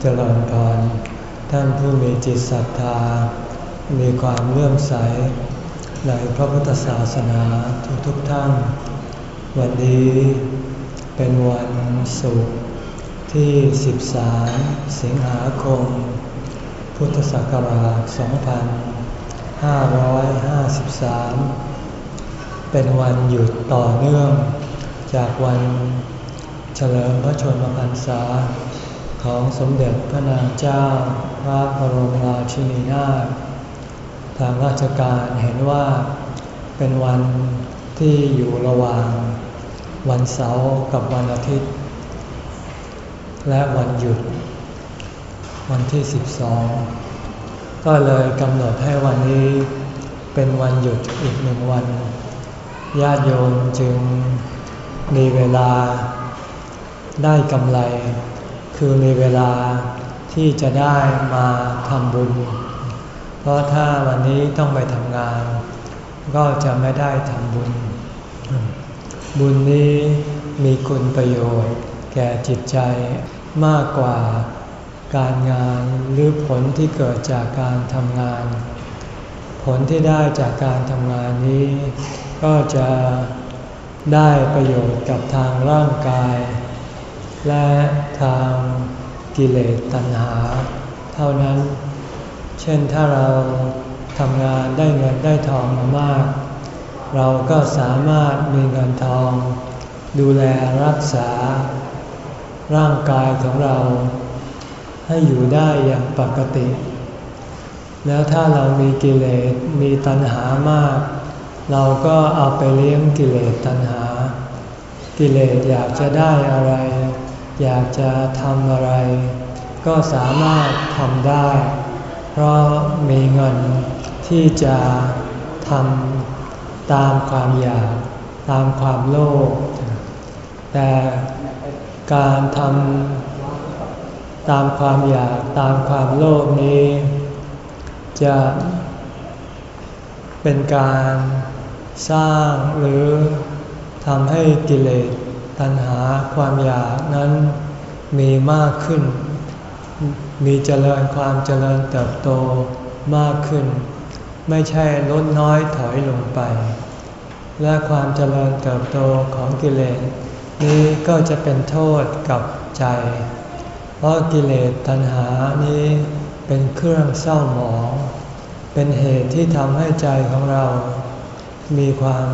เจริญพรท่านผู้มีจิตศรัทธา มีความเลื่อมใส ในพระพุทธศาสนาทุกทุกท่าน วันนี้เป็นวันศุกร์ที่ 13 สิงหาคม พุทธศักราช 2553 เป็นวันหยุดต่อเนื่องจากวันเฉลิมพระชนมพรรษา ของสมเด็จพระนางเจ้าพระบรมราชินีนาถทางราชการเห็นว่าเป็นวันที่อยู่ระหว่าง วันเสาร์กับวันอาทิตย์ และวันหยุด วันที่ 12 ก็เลยกำหนดให้วันนี้เป็นวันหยุดอีกหนึ่งวัน ญาติโยมจึงมีเวลาได้กำไร คือมีเวลาที่จะได้มาทำบุญ เพราะถ้าวันนี้ต้องไปทำงาน ก็จะไม่ได้ทำบุญ บุญนี้มีคุณประโยชน์ แก่จิตใจมากกว่าการงานหรือผลที่เกิดจากการทำงาน ผลที่ได้จากการทำงานนี้ ก็จะได้ประโยชน์กับทางร่างกาย และทางกิเลสตัณหา เท่านั้น เช่นถ้าเราทำงานได้เงินได้ทองมามาก เราก็สามารถมีเงินทอง ดูแลรักษา ร่างกายของเรา ให้อยู่ได้อย่างปกติ แล้วถ้าเรามีกิเลสมีตัณหามาก เราก็เอาไปเลี้ยงกิเลสตัณหา กิเลสอยากจะได้อะไร อยากจะทำอะไร ก็สามารถทำได้ เพราะมีเงินที่จะทำตามความอยาก ตามความโลภแต่การทำตามความอยากตามความโลภนี้ จะเป็นการสร้างหรือทำให้กิเลส ตัณหาความอยากนั้นมีมากขึ้น มีเจริญความเจริญเติบโตมากขึ้น ไม่ใช่ลดน้อยถอยลงไป และความเจริญเติบโตของกิเลสนี้ก็จะเป็นโทษกับใจ เพราะกิเลสตัณหานี้เป็นเครื่องเศร้าหมอง เป็นเหตุที่ทำให้ใจของเรา มีความ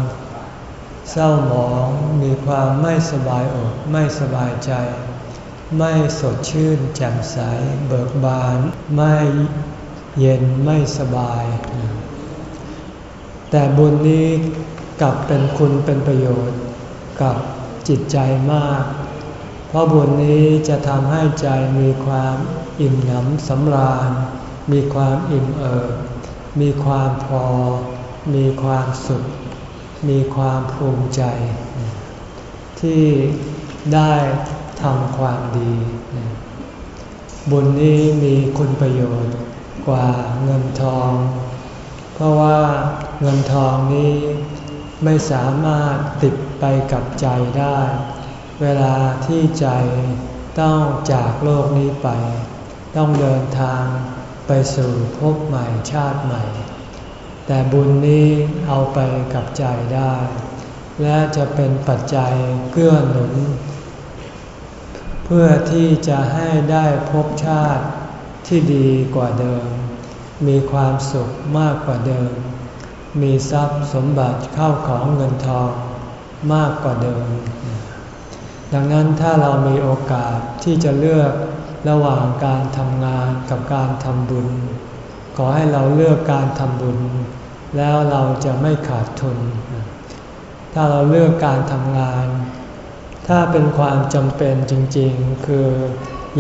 เศร้าหมองมีความไม่สบายอกไม่สบายใจ ไม่สดชื่นแจ่มใสเบิกบาน ไม่เย็นไม่สบาย แต่บุญนี้กลับเป็นคุณเป็นประโยชน์กับจิตใจมาก เพราะบุญนี้จะทำให้ใจมีความอิ่มหนำสำราญ มีความอิ่มเอิบมีความพอ มีความสุข มีความภูมิใจ ที่ได้ทำความดี บุญนี้มีคุณประโยชน์กว่าเงินทอง เพราะว่าเงินทองนี้ไม่สามารถติดไปกับใจได้ เวลาที่ใจต้องจากโลกนี้ไป ต้องเดินทางไปสู่ภพใหม่ชาติใหม่ แต่บุญนี้เอาไปกับใจได้ และจะเป็นปัจจัยเกื้อหนุน เพื่อที่จะให้ได้พบชาติที่ดีกว่าเดิม มีความสุขมากกว่าเดิม มีทรัพย์สมบัติเข้าของเงินทองมากกว่าเดิม ดังนั้นถ้าเรามีโอกาสที่จะเลือกระหว่างการทำงานกับการทำบุญ ขอให้เราเลือกการทำบุญ แล้วเราจะไม่ขาดทุน ถ้าเราเลือกการทำงาน ถ้าเป็นความจำเป็นจริงๆ คือ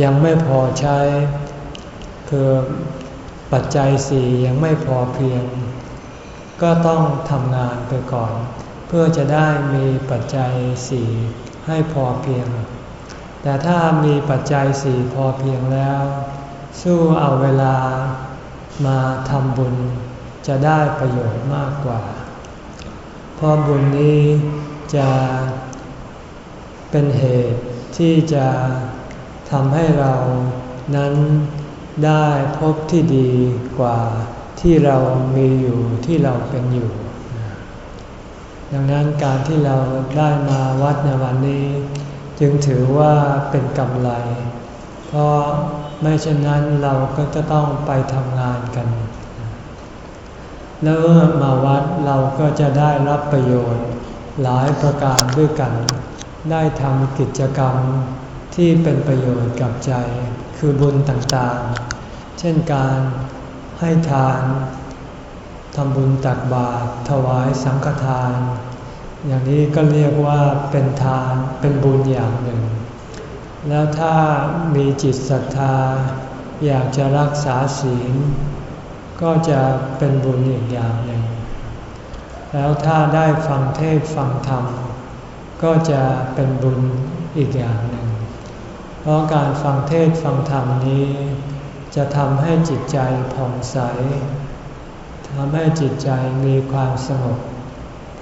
ยังไม่พอใช้ คือปัจจัยสี่ยังไม่พอเพียง ก็ต้องทำงานไปก่อน เพื่อจะได้มีปัจจัยสี่ให้พอเพียง แต่ถ้ามีปัจจัยสี่พอเพียงแล้ว สู้เอาเวลามาทำบุญ จะได้ประโยชน์มากกว่า เพราะบุญนี้จะเป็นเหตุที่จะทำให้เรานั้นได้พบที่ดีกว่าที่เรามีอยู่ที่เราเป็นอยู่ ดังนั้นการที่เราได้มาวัดในวันนี้ จึงถือว่าเป็นกำไร เพราะไม่เช่นนั้นเราก็จะต้องไปทำงานกัน แล้วเมื่อมาวัดเราก็จะได้รับประโยชน์หลายประการด้วยกัน ได้ทำกิจกรรมที่เป็นประโยชน์กับใจ คือบุญต่างๆ เช่นการให้ทานทำบุญตักบาตรถวายสังฆทาน อย่างนี้ก็เรียกว่าเป็นทานเป็นบุญอย่างหนึ่ง แล้วถ้ามีจิตศรัทธา อยากจะรักษาศีล ก็จะเป็นบุญอีกอย่างหนึ่ง แล้วถ้าได้ฟังเทศฟังธรรม ก็จะเป็นบุญอีกอย่างหนึ่ง เพราะการฟังเทศฟังธรรมนี้ จะทำให้จิตใจผ่องใสทำให้จิตใจมีความสงบ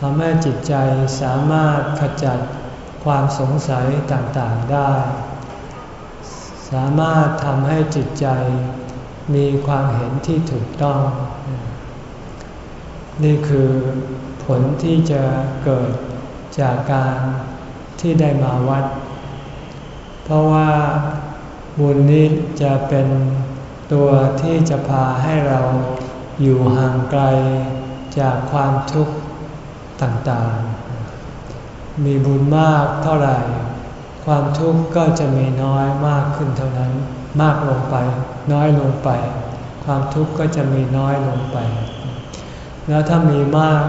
ทำให้จิตใจสามารถขจัดความสงสัยต่างๆได้ สามารถทำให้จิตใจ มีความเห็นที่ถูกต้อง นี่คือผลที่จะเกิดจากการที่ได้มาวัด เพราะว่าบุญนี้จะเป็นตัวที่จะพาให้เราอยู่ห่างไกลจากความทุกข์ต่างๆ มีบุญมากเท่าไหร่ ความทุกข์ก็จะมีน้อยมากขึ้นเท่านั้น มากลงไป น้อยลงไป ความทุกข์ก็จะมีน้อยลงไป แล้วถ้ามีมาก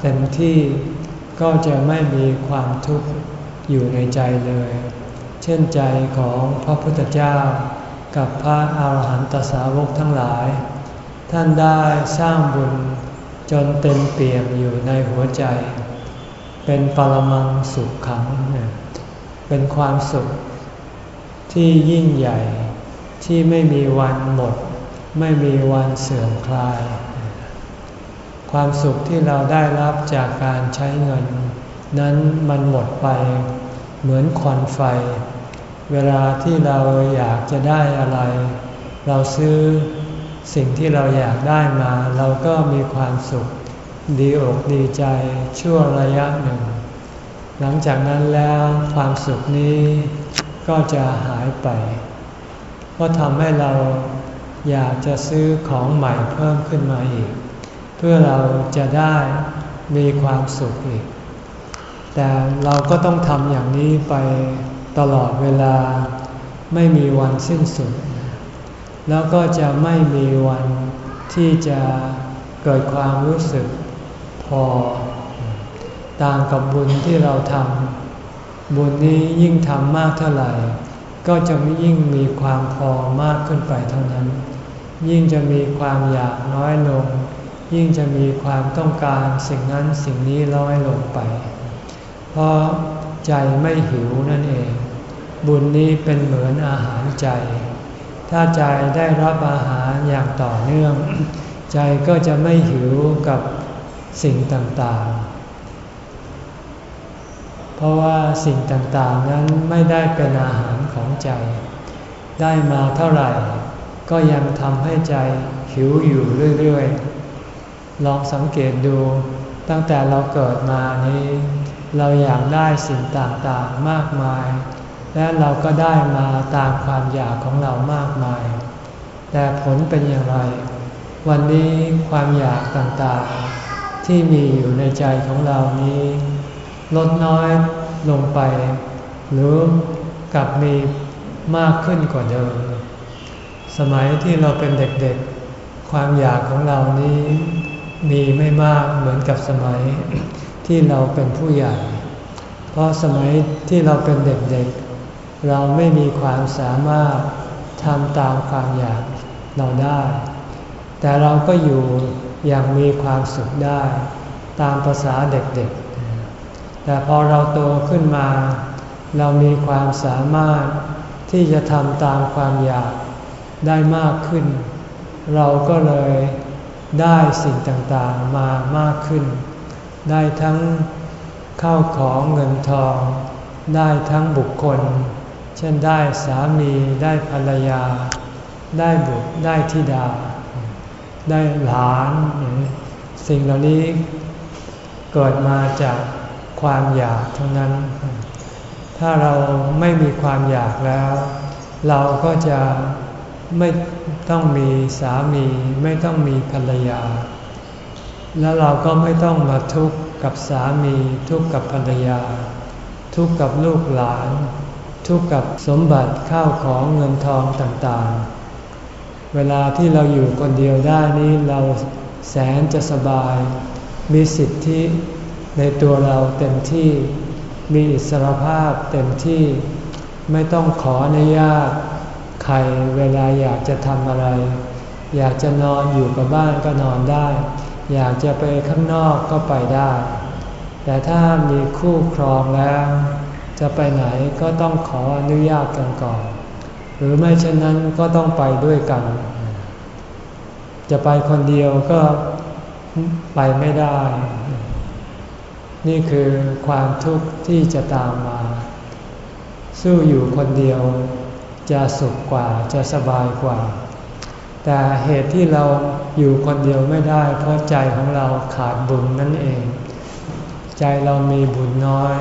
เต็มที่ก็จะไม่มีความทุกข์อยู่ในใจเลย เช่นใจของพระพุทธเจ้า กับพระอาหารหันตสาวกทั้งหลาย ท่านได้สร้างบุญจนเต็มเปี่ยมอยู่ในหัวใจ เป็นปรมังสุขขัง เป็นความสุขที่ยิ่งใหญ่ ที่ไม่มีวันหมด ไม่มีวันเสื่อมคลาย ความสุขที่เราได้รับจากการใช้เงิน นั้นมันหมดไป เหมือนควันไฟ เวลาที่เราอยากจะได้อะไร เราซื้อสิ่งที่เราอยากได้มา เราก็มีความสุข ดีอกดีใจชั่วระยะหนึ่ง หลังจากนั้นแล้วความสุขนี้ก็จะหายไป เพราะทำให้เราอยากจะซื้อของใหม่เพิ่มขึ้นมาอีก เพื่อเราจะได้มีความสุขอีก แต่เราก็ต้องทำอย่างนี้ไปตลอดเวลาไม่มีวันสิ้นสุด แล้วก็จะไม่มีวันที่จะเกิดความรู้สึกพอ ต่างกับบุญที่เราทำบุญนี้ยิ่งทำมากเท่าไหร่ ก็จะยิ่งมีความพอมากขึ้นไปเท่านั้น ยิ่งจะมีความอยากน้อยลง ยิ่งจะมีความต้องการสิ่งนั้นสิ่งนี้น้อยลงไป เพราะใจไม่หิวนั่นเอง บุญนี้เป็นเหมือนอาหารใจ ถ้าใจได้รับอาหารอย่างต่อเนื่อง ใจก็จะไม่หิวกับสิ่งต่างๆเพราะว่าสิ่งต่างๆนั้นไม่ได้เป็นอาหาร ของใจ ได้มาเท่าไหร่ ก็ยังทำให้ใจหิวอยู่เรื่อยๆ ลองสังเกตดู ตั้งแต่เราเกิดมานี้ เราอยากได้สิ่งต่างๆมากมาย และเราก็ได้มาตามความอยากของเรามากมาย แต่ผลเป็นอย่างไร วันนี้ความอยากต่างๆ ที่มีอยู่ในใจของเรานี้ ลดน้อยลงไป หรือ กลับมีมากขึ้นกว่าเดิม สมัยที่เราเป็นเด็กๆ ความอยากของเรานี้มีไม่มากเหมือนกับสมัยที่เราเป็นผู้ใหญ่ เพราะสมัยที่เราเป็นเด็กๆ เราไม่มีความสามารถทำตามความอยากเราได้ แต่เราก็อยู่อย่างมีความสุขได้ ตามภาษาเด็กๆ แต่พอเราโตขึ้นมา เรามีความสามารถที่จะทำตามความอยากได้มากขึ้น เราก็เลยได้สิ่งต่างๆมามากขึ้น ได้ทั้งเข้าของเงินทอง ได้ทั้งบุคคล เช่นได้สามีได้ภรรยา ได้บุตรได้ธิดา ได้หลาน สิ่งเหล่านี้เกิดมาจากความอยากเท่านั้น ถ้าเราไม่มีความอยากแล้ว เราก็จะไม่ต้องมีสามี ไม่ต้องมีภรรยา แล้วเราก็ไม่ต้องมาทุกข์กับสามี ทุกข์กับภรรยา ทุกข์กับลูกหลาน ทุกข์กับสมบัติข้าวของเงินทองต่างๆ เวลาที่เราอยู่คนเดียวได้นี้เราแสนจะสบาย มีสิทธิในตัวเราเต็มที่ มีอิสรภาพเต็มที่ไม่ต้องขออนุญาตใครเวลาอยากจะทำอะไร อยากจะนอนอยู่กับบ้านก็นอนได้ อยากจะไปข้างนอกก็ไปได้ แต่ถ้ามีคู่ครองแล้ว จะไปไหนก็ต้องขออนุญาตกันก่อน หรือไม่เช่นนั้นก็ต้องไปด้วยกัน จะไปคนเดียวก็ไปไม่ได้ นี่คือความทุกข์ที่จะตามมา สู้อยู่คนเดียวจะสุขกว่าจะสบายกว่า แต่เหตุที่เราอยู่คนเดียวไม่ได้ เพราะใจของเราขาดบุญนั่นเอง ใจเรามีบุญน้อย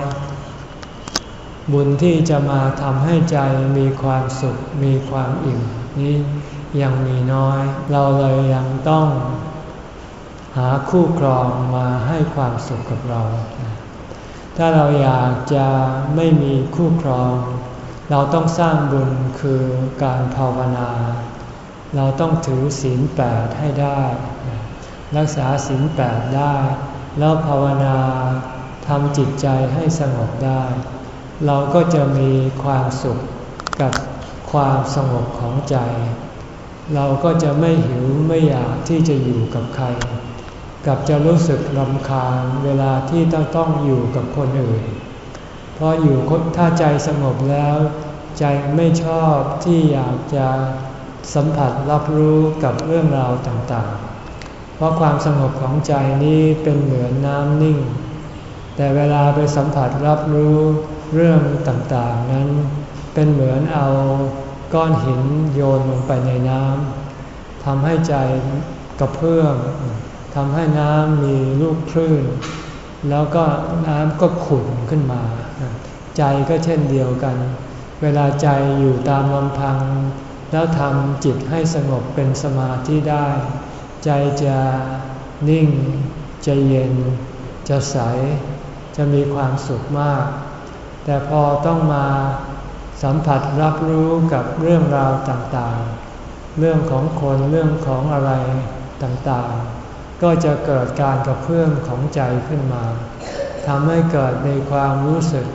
บุญที่จะมาทำให้ใจมีความสุขมีความอิ่มนี้ยังมีน้อย เราเลยยังต้อง หาคู่ครองมาให้ความสุขกับเรา ถ้าเราอยากจะไม่มีคู่ครอง เราต้องสร้างบุญคือการภาวนา เราต้องถือศีลแปดให้ได้ รักษาศีลแปดได้ แล้วภาวนาทำจิตใจให้สงบได้ เราก็จะมีความสุขกับความสงบของใจ เราก็จะไม่หิวไม่อยากที่จะอยู่กับใคร กับจะรู้สึกลำคาญเวลาที่ต้องต้องอยู่กับคนอื่น เพราะอยู่ถ้าใจสงบแล้ว ใจไม่ชอบที่อยากจะสัมผัสรับรู้กับเรื่องราวต่างๆ เพราะความสงบของใจนี้เป็นเหมือนน้ำนิ่ง แต่เวลาไปสัมผัสรับรู้เรื่องต่างๆ นั้นเป็นเหมือนเอาก้อนหินโยนลงไปในน้ำทำให้ใจกระเพื่อม ทำให้น้ำมีลูกคลื่น แล้วก็น้ำก็ขุ่นขึ้นมา ใจก็เช่นเดียวกัน เวลาใจอยู่ตามลำพัง แล้วทำจิตให้สงบเป็นสมาธิได้ ใจจะนิ่ง จะเย็น จะใส จะมีความสุขมาก แต่พอต้องมาสัมผัสรับรู้กับเรื่องราวต่างๆ เรื่องของคนเรื่องของอะไรต่างๆ ก็จะเกิดการกระเพื่อมของใจขึ้นมาทำให้เกิดในความรู้สึก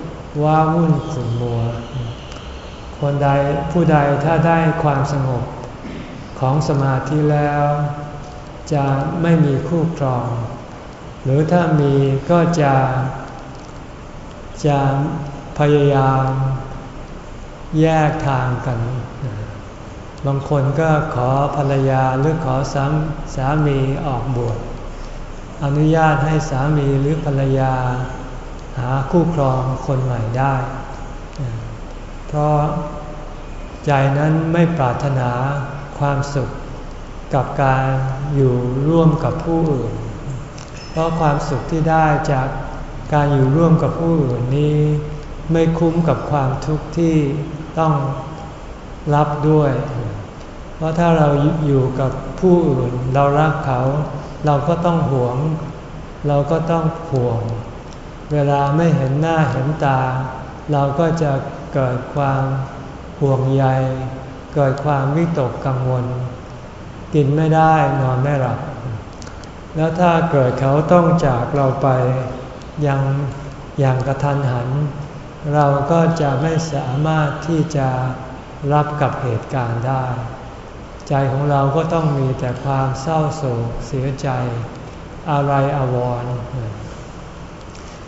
ว่าวุ่นขุ่นมัว คนใดผู้ใดถ้าได้ความสงบของสมาธิแล้ว จะไม่มีคู่ครอง หรือถ้ามีก็จะจะพยายามแยกทางกัน บางคนก็ขอภรรยาหรือขอสาสามีออกบวชอนุญาตให้สามีหรือภรรยา หาคู่ครองคนใหม่ได้ เพราะใจนั้นไม่ปรารถนาความสุขกับการอยู่ร่วมกับผู้อื่น เพราะความสุขที่ได้จากการอยู่ร่วมกับผู้อื่นนี้ ไม่คุ้มกับความทุกข์ที่ต้องรับด้วย ราะถ้าเราอยู่กับผู้อื่น เรารักเขา เราก็ต้องหวง เราก็ต้องห่วง เวลาไม่เห็นหน้าเห็นตา เราก็จะเกิดความห่วงใย เกิดความวิตกกังวล กินไม่ได้นอนไม่หลับ แล้วถ้าเกิดเขาต้องจากเราไปยังอย่างกระทันหัน เราก็จะไม่สามารถที่จะรับกับเหตุการณ์ได้ ใจของเราก็ต้องมีแต่ความเศร้าโศกเสียใจ อะไรอาวรณ์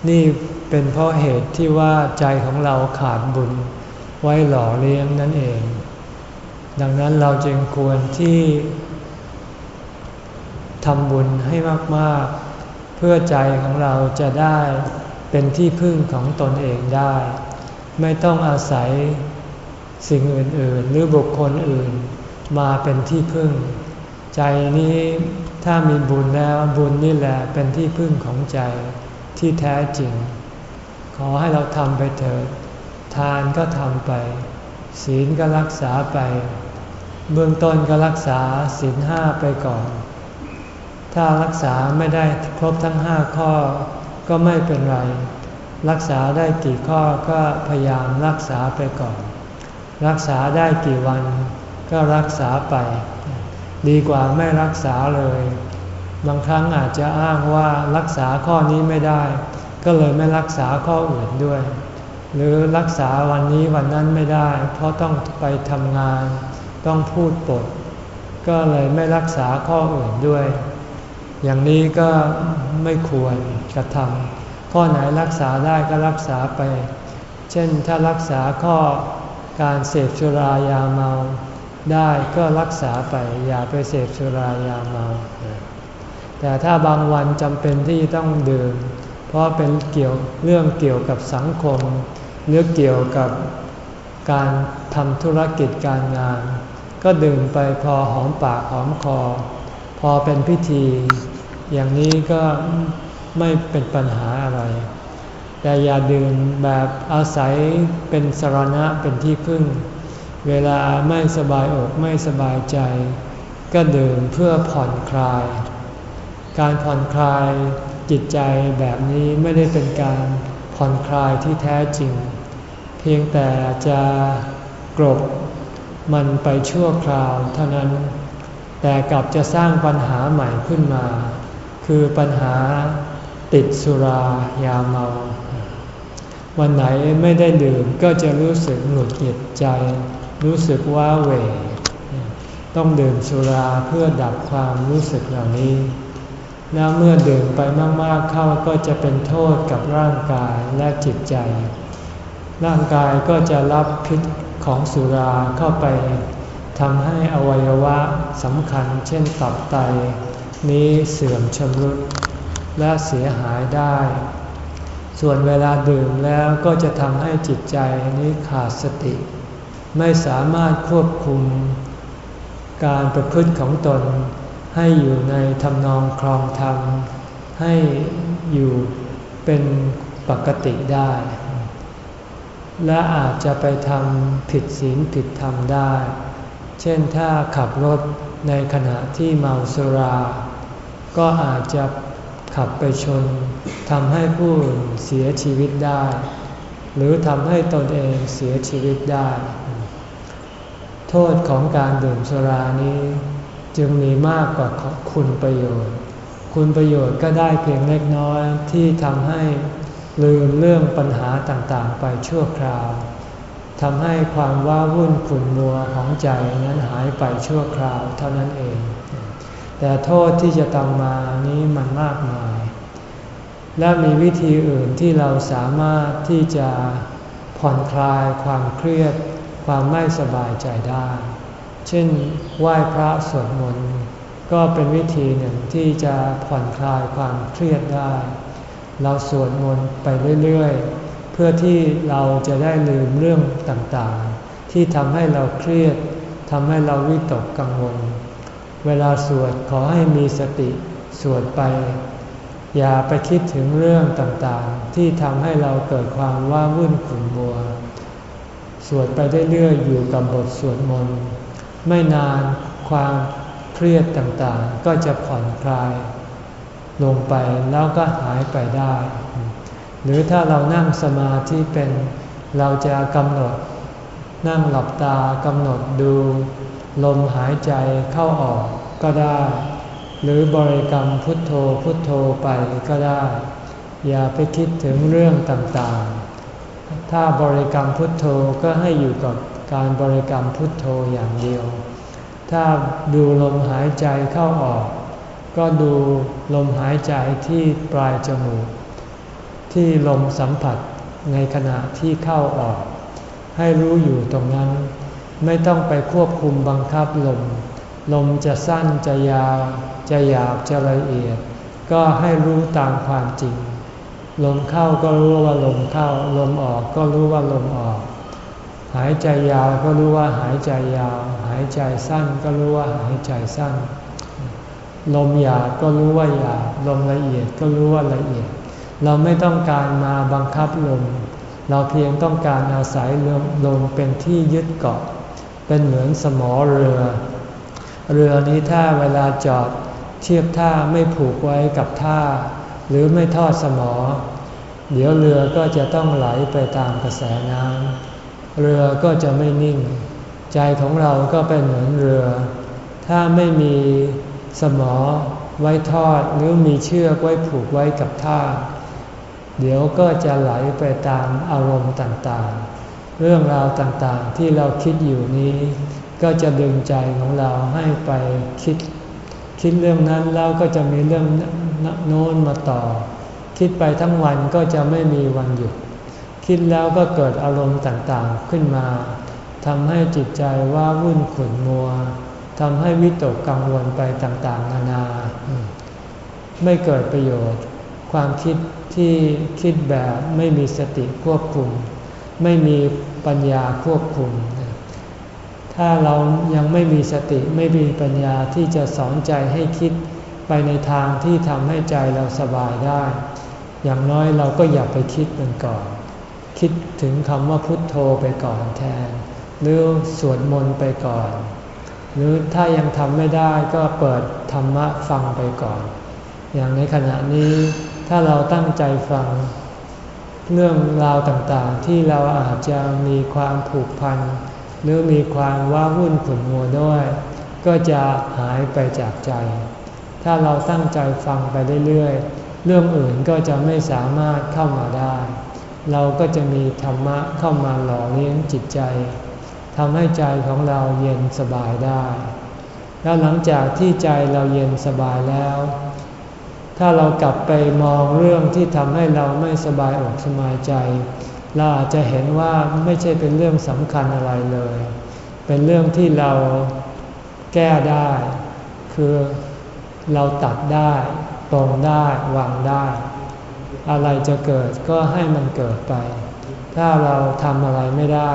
นี่เป็นเพราะเหตุที่ว่าใจของเราขาดบุญไว้หล่อเลี้ยงนั่นเอง ดังนั้นเราจึงควรที่ทำบุญให้มากๆ เพื่อใจของเราจะได้เป็นที่พึ่งของตนเองได้ ไม่ต้องอาศัยสิ่งอื่นๆ หรือบุคคลอื่น มาเป็นที่พึ่ง ใจนี้ถ้ามีบุญแล้วบุญนี่แหละเป็นที่พึ่งของใจที่แท้จริง ขอให้เราทำไปเถิด ทานก็ทำไป ศีลก็รักษาไป เบื้องต้นก็รักษาศีลห้าไปก่อน ถ้ารักษาไม่ได้ครบทั้งห้าข้อก็ไม่เป็นไร รักษาได้กี่ข้อก็พยายามรักษาไปก่อน รักษาได้กี่วัน ก็รักษาไป ดีกว่าไม่รักษาเลย บางครั้งอาจจะอ้างว่ารักษาข้อนี้ไม่ได้ ก็เลยไม่รักษาข้ออื่นด้วย หรือรักษาวันนี้วันนั้นไม่ได้ เพราะต้องไปทำงาน ต้องพูดปด ก็เลยไม่รักษาข้ออื่นด้วย อย่างนี้ก็ไม่ควรกระทำข้อไหนรักษาได้ก็รักษาไป เช่นถ้ารักษาข้อการเสพสุรายาเมา ได้ก็รักษาไปอย่าไปเสพสุรายาเมา แต่ถ้าบางวันจำเป็นที่ต้องดื่ม เพราะเป็นเกี่ยวเรื่องเกี่ยวกับสังคม หรือเกี่ยวกับการทำธุรกิจการงาน ก็ดื่มไปพอหอมปากหอมคอ พอเป็นพิธี อย่างนี้ก็ไม่เป็นปัญหาอะไร แต่อย่าดื่มแบบอาศัยเป็นสรณะเป็นที่พึ่ง เวลาไม่สบายอกไม่สบายใจ ก็ดื่มเพื่อผ่อนคลาย การผ่อนคลายจิตใจแบบนี้ไม่ได้เป็นการผ่อนคลายที่แท้จริง เพียงแต่จะกรบมันไปชั่วคราวเท่านั้น แต่กลับจะสร้างปัญหาใหม่ขึ้นมา คือปัญหาติดสุรายาเมา วันไหนไม่ได้ดื่มก็จะรู้สึกหงุดหงิดใจ รู้สึกว่าเวต้องดื่มสุราเพื่อดับความรู้สึกเหล่านี้ แล้วเมื่อดื่มไปมาก ๆ เข้าก็จะเป็นโทษกับร่างกายและจิตใจ ร่างกายก็จะรับพิษของสุราเข้าไปทำให้อวัยวะสำคัญเช่นตับไต นี้เสื่อมชำรุดและเสียหายได้ ส่วนเวลาดื่มแล้วก็จะทำให้จิตใจนี้ขาดสติ ไม่สามารถควบคุมการประพฤติของตน ให้อยู่ในทำนองครองธรรม ให้อยู่เป็นปกติได้ และอาจจะไปทำผิดศีลผิดธรรมได้ เช่นถ้าขับรถในขณะที่เมาสุรา ก็อาจจะขับไปชนทำให้ผู้อื่นเสียชีวิตได้ หรือทำให้ตนเองเสียชีวิตได้ โทษของการดื่มสุรานี้ จึงมีมากกว่าคุณประโยชน์ คุณประโยชน์ก็ได้เพียงเล็กน้อยที่ทำให้ลืมเรื่องปัญหาต่างๆ ไปชั่วคราวทำให้ความว้าวุ่นขุ่นมัวของใจนั้นหายไปชั่วคราวเท่านั้นเอง แต่โทษที่จะตามมานี้มันมากมาย และมีวิธีอื่นที่เราสามารถที่จะผ่อนคลายความเครียด ความไม่สบายใจได้ เช่นไหว้พระสวดมนต์ก็เป็นวิธีหนึ่งที่จะผ่อนคลายความเครียดได้ เราสวดมนต์ไปเรื่อยๆ เพื่อที่เราจะได้ลืมเรื่องต่างๆ ที่ทำให้เราเครียดทำให้เราวิตกกังวล เวลาสวดขอให้มีสติสวดไป อย่าไปคิดถึงเรื่องต่างๆ ที่ทำให้เราเกิดความว้าวุ่นขุ่นมัว สวดไปเรื่อยๆอยู่กับบทสวดมนต์ไม่นานความเครียดต่างๆ ก็จะผ่อนคลาย ลงไปแล้วก็หายไปได้ หรือถ้าเรานั่งสมาธิเป็นเราจะกำหนด นั่งหลับตากำหนดดู ลมหายใจเข้าออกก็ได้ หรือบริกรรมพุทโธพุทโธไปก็ได้ อย่าไปคิดถึงเรื่องต่างๆ ถ้าบริกรรมพุทโธก็ให้อยู่กับการบริกรรมพุทโธอย่างเดียว ถ้าดูลมหายใจเข้าออก ก็ดูลมหายใจที่ปลายจมูก ที่ลมสัมผัสในขณะที่เข้าออก ให้รู้อยู่ตรงนั้น ไม่ต้องไปควบคุมบังคับลม ลมจะสั้นจะยาวจะหยาบจะละเอียด ก็ให้รู้ตามความจริง ลมเข้าก็รู้ว่าลมเข้า ลมออกก็รู้ว่าลมออก หายใจยาวก็รู้ว่าหายใจยาว หายใจสั้นก็รู้ว่าหายใจสั้น ลมหยาบก็รู้ว่าหยาบ ลมละเอียดก็รู้ว่าละเอียด เราไม่ต้องการมาบังคับลม เราเพียงต้องการอาศัยลมลมเป็นที่ยึดเกาะ เป็นเหมือนสมอเรือ เรือนี้ถ้าเวลาจอดเทียบท่าไม่ผูกไว้กับท่า หรือไม่ทอดสมอ เดี๋ยวเรือก็จะต้องไหลไปตามกระแสน้ำเรือก็จะไม่นิ่ง ใจของเราก็เป็นเหมือนเรือ ถ้าไม่มีสมอไว้ทอดหรือมีเชือกไว้ผูกไว้กับท่า เดี๋ยวก็จะไหลไปตามอารมณ์ต่างๆ เรื่องราวต่างๆที่เราคิดอยู่นี้ ก็จะดึงใจของเราให้ไปคิด คิดเรื่องนั้นแล้วก็จะมีเรื่อง โน้นมาต่อ คิดไปทั้งวันก็จะไม่มีวันหยุด คิดแล้วก็เกิดอารมณ์ต่างๆขึ้นมาทำให้จิตใจว่าวุ่นขุ่นมัวทำให้วิตกกังวลไปต่างๆ นานา ไม่เกิดประโยชน์ ความคิดที่คิดแบบไม่มีสติควบคุม ไม่มีปัญญาควบคุม ถ้าเรายังไม่มีสติไม่มีปัญญาที่จะสอนใจให้คิด ไปในทางที่ทำให้ใจเราสบายได้ อย่างน้อยเราก็อย่าไปคิดมันก่อน คิดถึงคำว่าพุทโธไปก่อนแทน หรือสวดมนต์ไปก่อน หรือถ้ายังทำไม่ได้ก็เปิดธรรมะฟังไปก่อน อย่างในขณะนี้ถ้าเราตั้งใจฟังเรื่องราวต่างๆ ที่เราอาจจะมีความผูกพัน หรือมีความว้าวุ่นขุ่นมัวด้วย ก็จะหายไปจากใจ ถ้าเราตั้งใจฟังไปเรื่อยๆ เรื่องอื่นก็จะไม่สามารถเข้ามาได้ เราก็จะมีธรรมะเข้ามาหล่อเลี้ยงจิตใจทำให้ใจของเราเย็นสบายได้ แล้วหลังจากที่ใจเราเย็นสบายแล้ว ถ้าเรากลับไปมองเรื่องที่ทำให้เราไม่สบายอกสบายใจ เราอาจจะเห็นว่าไม่ใช่เป็นเรื่องสำคัญอะไรเลย เป็นเรื่องที่เราแก้ได้ คือ เราตัดได้ ตรงได้วางได้ อะไรจะเกิดก็ให้มันเกิดไป ถ้าเราทำอะไรไม่ได้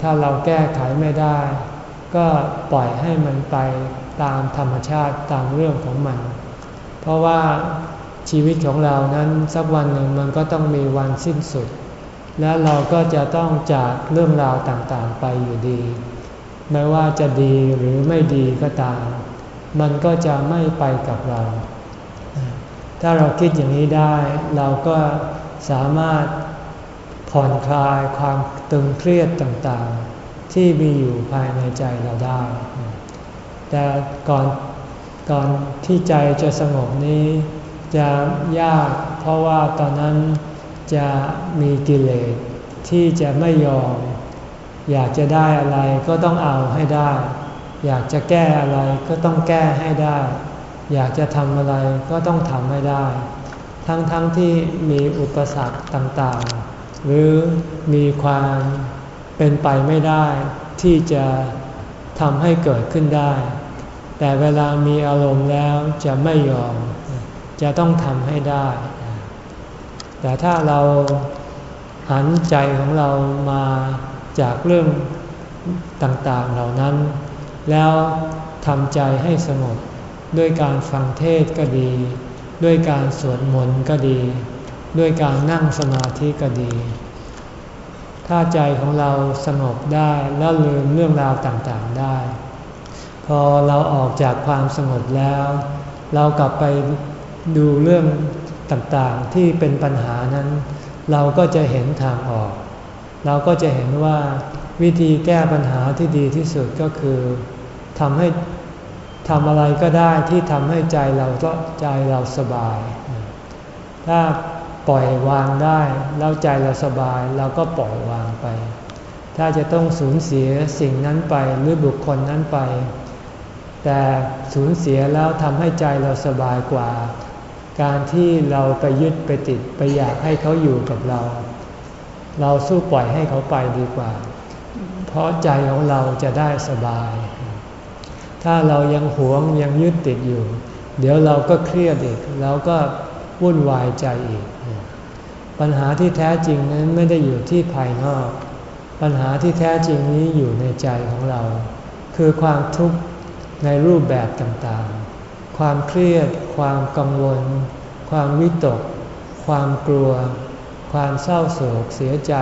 ถ้าเราแก้ไขไม่ได้ ก็ปล่อยให้มันไปตามธรรมชาติตามเรื่องของมัน เพราะว่าชีวิตของเรานั้นสักวันหนึ่งมันก็ต้องมีวันสิ้นสุด และเราก็จะต้องจากเรื่องราวต่างๆไปอยู่ดี ไม่ว่าจะดีหรือไม่ดีก็ตาม มันก็จะไม่ไปกับเรา ถ้าเราคิดอย่างนี้ได้ เราก็สามารถผ่อนคลายความตึงเครียดต่างๆ ที่มีอยู่ภายในใจเราได้ แต่ก่อนก่อนที่ใจจะสงบนี้ จะยากเพราะว่าตอนนั้นจะมีกิเลสที่จะไม่ยอม อยากจะได้อะไรก็ต้องเอาให้ได้ อยากจะแก้อะไรก็ต้องแก้ให้ได้ อยากจะทำอะไรก็ต้องทำให้ได้ ทั้งๆทที่มีอุปสรรคต่างๆ หรือมีความเป็นไปไม่ได้ที่จะทำให้เกิดขึ้นได้ แต่เวลามีอารมณ์แล้วจะไม่ยอม จะต้องทำให้ได้ แต่ถ้าเราหันใจของเรามาจากเรื่องต่างๆเหล่านั้น แล้วทำใจให้สงบด้วยการฟังเทศก็ดี ด้วยการสวดมนต์ก็ดี ด้วยการนั่งสมาธิก็ดี ถ้าใจของเราสงบได้แล้วลืมเรื่องราวต่างๆได้ พอเราออกจากความสงบแล้ว เรากลับไปดูเรื่องต่างๆที่เป็นปัญหานั้น เราก็จะเห็นทางออก เราก็จะเห็นว่าวิธีแก้ปัญหาที่ดีที่สุดก็คือ ทำให้ทำอะไรก็ได้ที่ทำให้ใจเราใจเราสบาย ถ้าปล่อยวางได้แล้วใจเราสบายเราก็ปล่อยวางไป ถ้าจะต้องสูญเสียสิ่งนั้นไปหรือบุคคลนั้นไป แต่สูญเสียแล้วทำให้ใจเราสบายกว่า การที่เราไปยึดไปติดไปอยากให้เขาอยู่กับเรา เราสู้ปล่อยให้เขาไปดีกว่า เพราะใจของเราจะได้สบาย ถ้าเรายังหวงยังยึดติดอยู่ เดี๋ยวเราก็เครียดอีกแล้วก็วุ่นวายใจอีก ปัญหาที่แท้จริงนั้นไม่ได้อยู่ที่ภายนอก ปัญหาที่แท้จริงนี้อยู่ในใจของเรา คือความทุกข์ในรูปแบบต่างๆ ความเครียด ความกังวล ความวิตก ความกลัว ความเศร้าโศกเสียใจ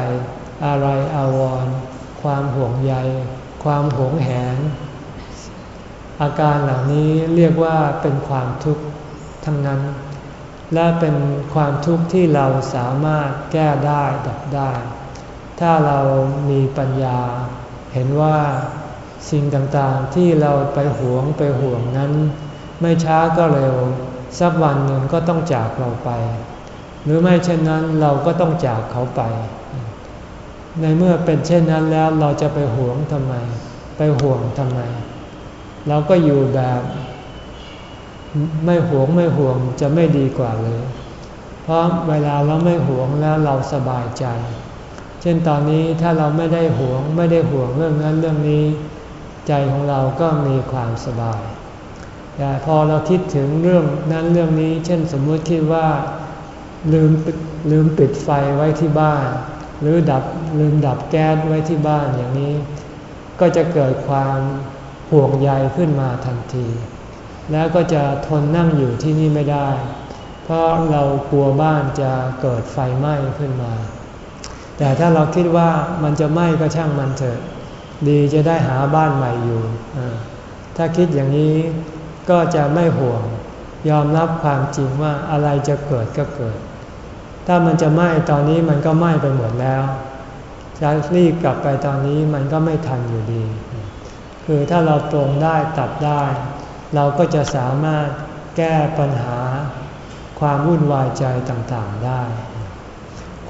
อะไรอาวรณ์ความห่วงใย ความหวงแหน อาการเหล่านี้เรียกว่าเป็นความทุกข์ทั้งนั้น และเป็นความทุกข์ที่เราสามารถแก้ได้ดับได้ ถ้าเรามีปัญญา เห็นว่าสิ่งต่างๆที่เราไปหวงไปห่วงนั้น ไม่ช้าก็เร็ว สักวันหนึ่งก็ต้องจากเราไป หรือไม่เช่นนั้นเราก็ต้องจากเขาไป ในเมื่อเป็นเช่นนั้นแล้วเราจะไปหวงทำไม ไปห่วงทำไม เราก็อยู่แบบ ไม่หวงไม่ห่วงจะไม่ดีกว่าเลย เพราะเวลาเราไม่หวงแล้วเราสบายใจ เช่นตอนนี้ถ้าเราไม่ได้หวงไม่ได้ห่วงเรื่องนั้นเรื่องนี้ ใจของเราก็มีความสบายแต่พอเราคิดถึงเรื่องนั้นเรื่องนี้ เช่นสมมุติคิดว่าลืมลืมปิดไฟไว้ที่บ้าน หรือดับลืมดับแก๊สไว้ที่บ้านอย่างนี้ ก็จะเกิดความ ห่วงใยขึ้นมาทันที แล้วก็จะทนนั่งอยู่ที่นี่ไม่ได้ เพราะเรากลัวบ้านจะเกิดไฟไหม้ขึ้นมา แต่ถ้าเราคิดว่ามันจะไหม้ก็ช่างมันเถอะ ดีจะได้หาบ้านใหม่อยู่ ถ้าคิดอย่างนี้ก็จะไม่ห่วง ยอมรับความจริงว่าอะไรจะเกิดก็เกิด ถ้ามันจะไหม้ตอนนี้มันก็ไหม้ไปหมดแล้วจะรีบกลับไปตอนนี้มันก็ไม่ทันอยู่ดี คือถ้าเราตรงได้ตัดได้ เราก็จะสามารถแก้ปัญหาความวุ่นวายใจต่างๆได้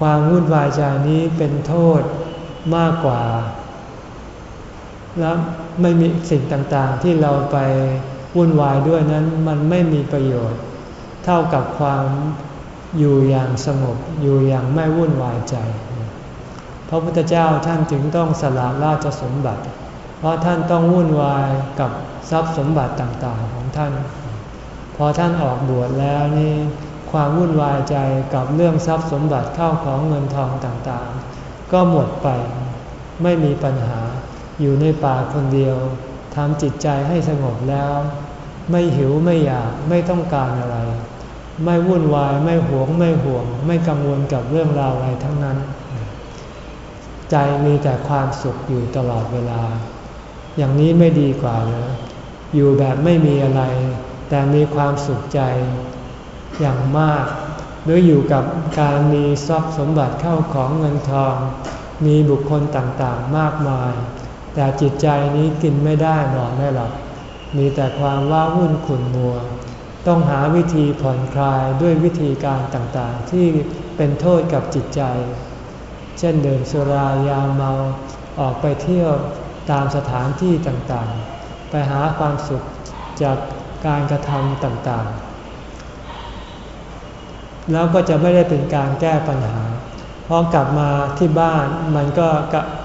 ความวุ่นวายใจนี้เป็นโทษมากกว่า แล้วไม่มีสิ่งต่างๆที่เราไปวุ่นวายด้วยนั้นมันไม่มีประโยชน์ เท่ากับความอยู่อย่างสงบอยู่อย่างไม่วุ่นวายใจ พระพุทธเจ้าท่านจึงต้องสละราชสมบัติ เพราะท่านต้องวุ่นวายกับทรัพย์สมบัติต่างๆของท่าน พอท่านออกบวชแล้วนี่ความวุ่นวายใจกับเรื่องทรัพย์สมบัติเข้าของเงินทองต่างๆ ก็หมดไปไม่มีปัญหาอยู่ในป่าคนเดียวทำจิตใจให้สงบแล้ว ไม่หิวไม่อยากไม่ต้องการอะไร ไม่วุ่นวายไม่หวงไม่ห่วง ไม่กังวลกับเรื่องราวอะไรทั้งนั้น ใจมีแต่ความสุขอยู่ตลอดเวลา อย่างนี้ไม่ดีกว่าเหรออยู่แบบไม่มีอะไร แต่มีความสุขใจอย่างมาก หรืออยู่กับการมีทรัพย์สมบัติเข้าของเงินทอง มีบุคคลต่างๆมากมาย แต่จิตใจนี้กินไม่ได้นอนไม่หลับมีแต่ความว้าวุ่นขุ่นมัว ต้องหาวิธีผ่อนคลายด้วยวิธีการต่างๆ ที่เป็นโทษกับจิตใจ เช่นเดินสุรายาเมาออกไปเที่ยว ตามสถานที่ต่างๆ ไปหาความสุขจากการกระทำต่างๆ แล้วก็จะไม่ได้เป็นการแก้ปัญหาพอกลับมาที่บ้านมันก็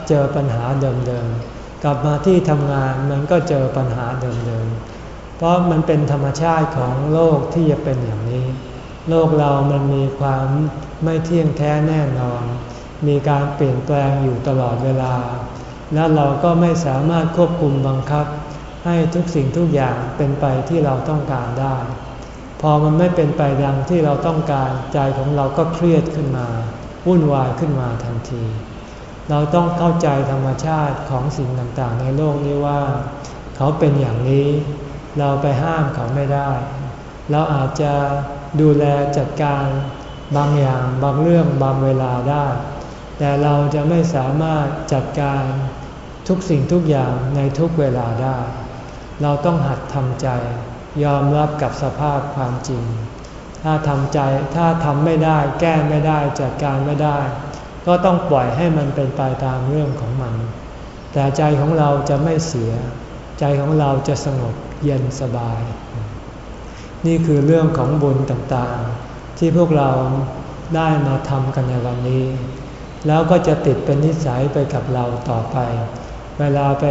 เจอปัญหาเดิมๆ กลับมาที่ทำงานมันก็เจอปัญหาเดิมๆ เพราะมันเป็นธรรมชาติของโลกที่จะเป็นอย่างนี้ โลกเรามันมีความไม่เที่ยงแท้แน่นอน มีการเปลี่ยนแปลงอยู่ตลอดเวลา และเราก็ไม่สามารถควบคุมบังคับ ให้ทุกสิ่งทุกอย่างเป็นไปที่เราต้องการได้ พอมันไม่เป็นไปดังที่เราต้องการใจของเราก็เครียดขึ้นมา วุ่นวายขึ้นมาทันที เราต้องเข้าใจธรรมชาติของสิ่งต่างๆ ในโลกนี้ว่า เขาเป็นอย่างนี้ เราไปห้ามเขาไม่ได้ เราอาจจะดูแลจัดการบางอย่างบางเรื่องบางเวลาได้ แต่เราจะไม่สามารถจัดการทุกสิ่งทุกอย่างในทุกเวลาได้ เราต้องหัดทำใจ ยอมรับกับสภาพความจริง ถ้าทำใจถ้าทำไม่ได้แก้ไม่ได้จัดการไม่ได้ ก็ต้องปล่อยให้มันเป็นไปตามเรื่องของมัน แต่ใจของเราจะไม่เสีย ใจของเราจะสงบเย็นสบาย นี่คือเรื่องของบุญต่างๆ ที่พวกเราได้มาทำกันในวันนี้ แล้วก็จะติดเป็นนิสัยไปกับเราต่อไป เวลาไป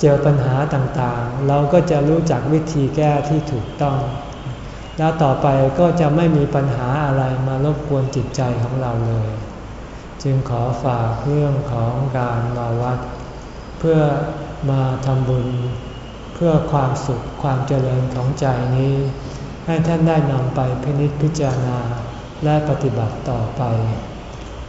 เจอปัญหาต่างๆ เราก็จะรู้จักวิธีแก้ที่ถูกต้อง แล้วต่อไปก็จะไม่มีปัญหาอะไรมารบกวนจิตใจของเราเลย จึงขอฝากเรื่องของการมาวัด เพื่อมาทำบุญ เพื่อความสุขความเจริญของใจนี้ ให้ท่านได้นำไปพินิจพิจารณาและปฏิบัติต่อไป